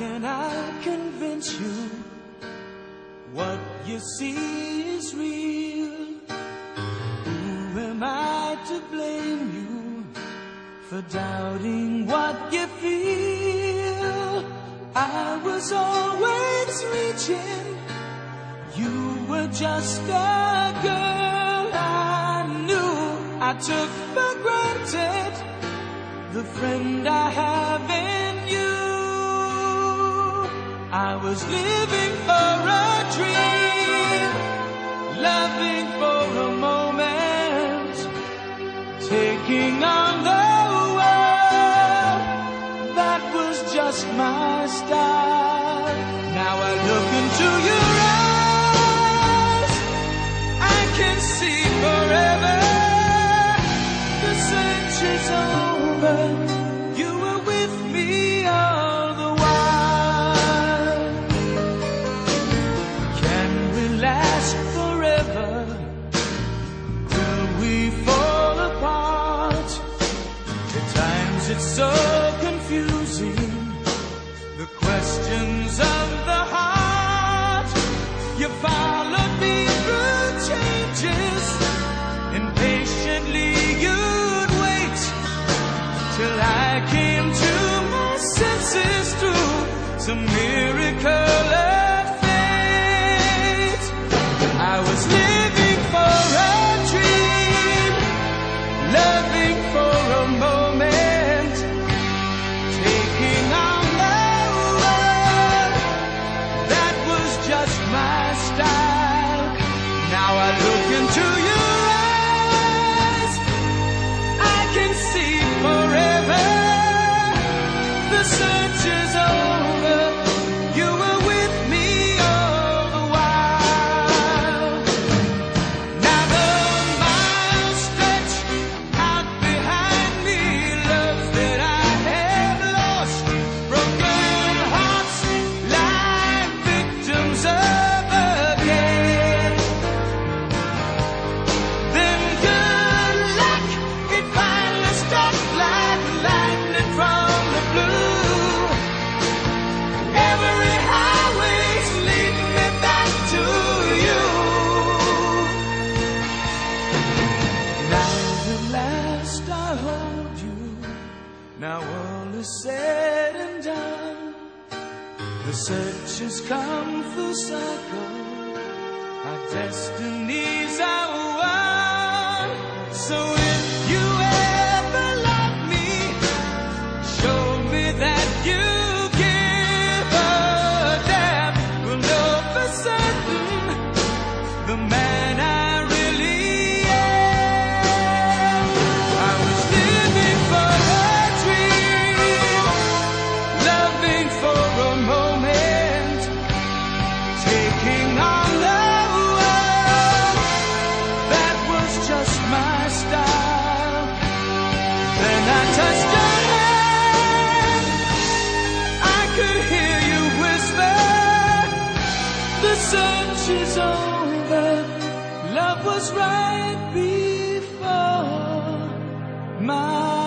can I convince you what you see is real? Who am I to blame you for doubting what you feel? I was always reaching, you were just a girl I knew. I took for granted the friend I have in was living for a dream, loving for a moment, taking on the world. That was just my style. Now I look into your it's so confusing. The questions of the heart. You followed me through changes. Impatiently you'd wait till I came to my senses through some The search has come full circle. Our destinies are one. So search is over. Love was right before my